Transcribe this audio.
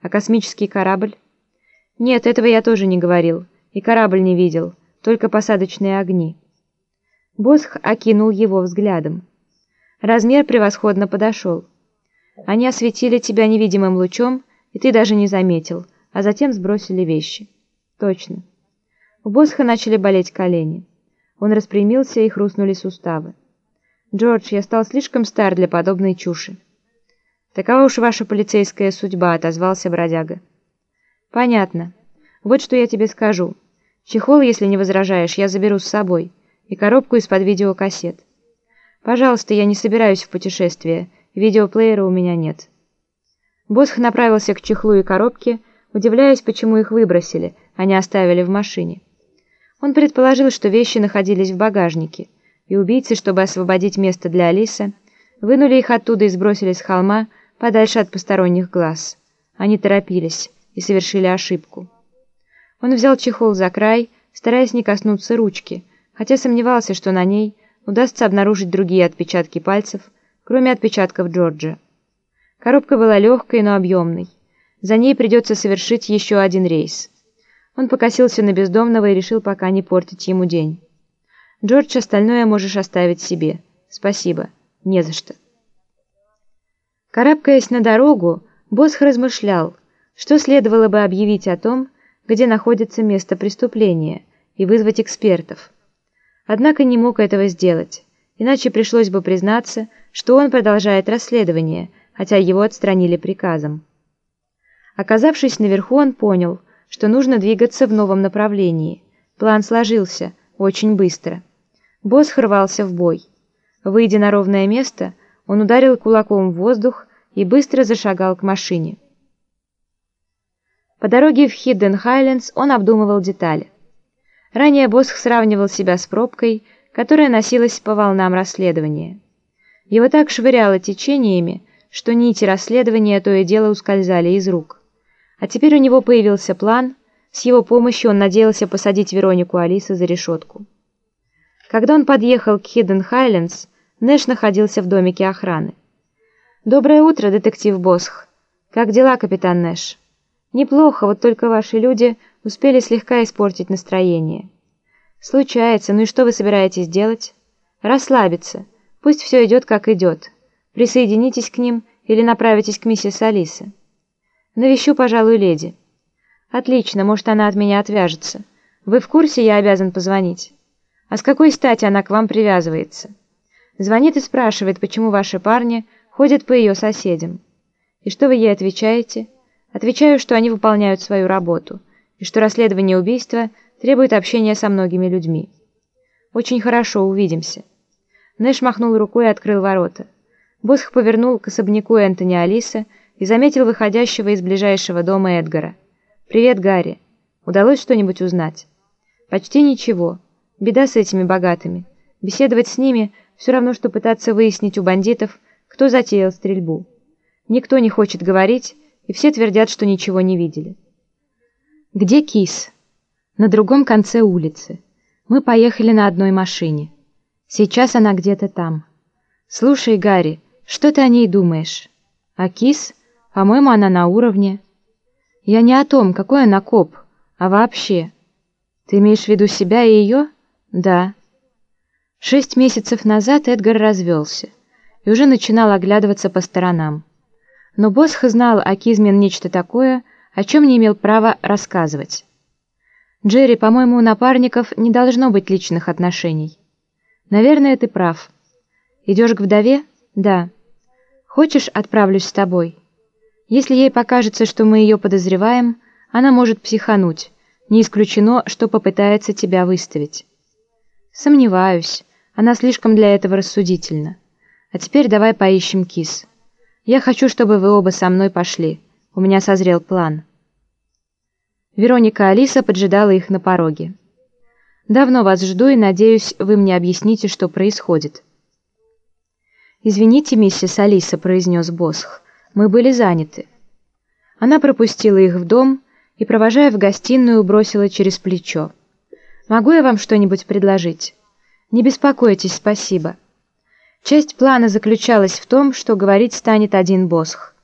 А космический корабль? Нет, этого я тоже не говорил. И корабль не видел, только посадочные огни. Босх окинул его взглядом. Размер превосходно подошел. Они осветили тебя невидимым лучом, и ты даже не заметил, а затем сбросили вещи. Точно. У Босха начали болеть колени. Он распрямился и хрустнули суставы. «Джордж, я стал слишком стар для подобной чуши». «Такова уж ваша полицейская судьба», — отозвался бродяга. «Понятно. Вот что я тебе скажу. Чехол, если не возражаешь, я заберу с собой, и коробку из-под видеокассет. Пожалуйста, я не собираюсь в путешествие, видеоплеера у меня нет». Босх направился к чехлу и коробке, удивляясь, почему их выбросили, а не оставили в машине. Он предположил, что вещи находились в багажнике, и убийцы, чтобы освободить место для Алисы, вынули их оттуда и сбросили с холма подальше от посторонних глаз. Они торопились и совершили ошибку. Он взял чехол за край, стараясь не коснуться ручки, хотя сомневался, что на ней удастся обнаружить другие отпечатки пальцев, кроме отпечатков Джорджа. Коробка была легкой, но объемной. За ней придется совершить еще один рейс. Он покосился на бездомного и решил пока не портить ему день. Джордж, остальное можешь оставить себе. Спасибо. Не за что. Карабкаясь на дорогу, Босх размышлял, что следовало бы объявить о том, где находится место преступления, и вызвать экспертов. Однако не мог этого сделать, иначе пришлось бы признаться, что он продолжает расследование, хотя его отстранили приказом. Оказавшись наверху, он понял, что нужно двигаться в новом направлении. План сложился очень быстро. Босс рвался в бой. Выйдя на ровное место, он ударил кулаком в воздух и быстро зашагал к машине. По дороге в Хидден Хайлендс он обдумывал детали. Ранее Босх сравнивал себя с пробкой, которая носилась по волнам расследования. Его так швыряло течениями, что нити расследования то и дело ускользали из рук. А теперь у него появился план, с его помощью он надеялся посадить Веронику Алису за решетку. Когда он подъехал к Хидден Хайлендс, Нэш находился в домике охраны. «Доброе утро, детектив Босх. Как дела, капитан Нэш?» «Неплохо, вот только ваши люди успели слегка испортить настроение». «Случается. Ну и что вы собираетесь делать?» «Расслабиться. Пусть все идет, как идет. Присоединитесь к ним или направитесь к миссис Алисе». «Навещу, пожалуй, леди». «Отлично, может, она от меня отвяжется. Вы в курсе, я обязан позвонить?» А с какой стати она к вам привязывается? Звонит и спрашивает, почему ваши парни ходят по ее соседям. И что вы ей отвечаете? Отвечаю, что они выполняют свою работу, и что расследование убийства требует общения со многими людьми. Очень хорошо, увидимся. Нэш махнул рукой и открыл ворота. Босх повернул к особняку Энтони Алиса и заметил выходящего из ближайшего дома Эдгара. «Привет, Гарри. Удалось что-нибудь узнать?» «Почти ничего». Беда с этими богатыми. Беседовать с ними все равно, что пытаться выяснить у бандитов, кто затеял стрельбу. Никто не хочет говорить, и все твердят, что ничего не видели. Где Кис? На другом конце улицы. Мы поехали на одной машине. Сейчас она где-то там. Слушай, Гарри, что ты о ней думаешь? А Кис? По-моему, она на уровне. Я не о том, какой она коп, а вообще. Ты имеешь в виду себя и ее? Да. Шесть месяцев назад Эдгар развелся и уже начинал оглядываться по сторонам. Но Босх знал о Кизмен нечто такое, о чем не имел права рассказывать. «Джерри, по-моему, у напарников не должно быть личных отношений». «Наверное, ты прав. Идешь к вдове?» «Да». «Хочешь, отправлюсь с тобой?» «Если ей покажется, что мы ее подозреваем, она может психануть. Не исключено, что попытается тебя выставить». Сомневаюсь. Она слишком для этого рассудительна. А теперь давай поищем кис. Я хочу, чтобы вы оба со мной пошли. У меня созрел план. Вероника Алиса поджидала их на пороге. «Давно вас жду и надеюсь, вы мне объясните, что происходит». «Извините, миссис Алиса», — произнес Босх, — «мы были заняты». Она пропустила их в дом и, провожая в гостиную, бросила через плечо. Могу я вам что-нибудь предложить? Не беспокойтесь, спасибо. Часть плана заключалась в том, что говорить станет один Босх.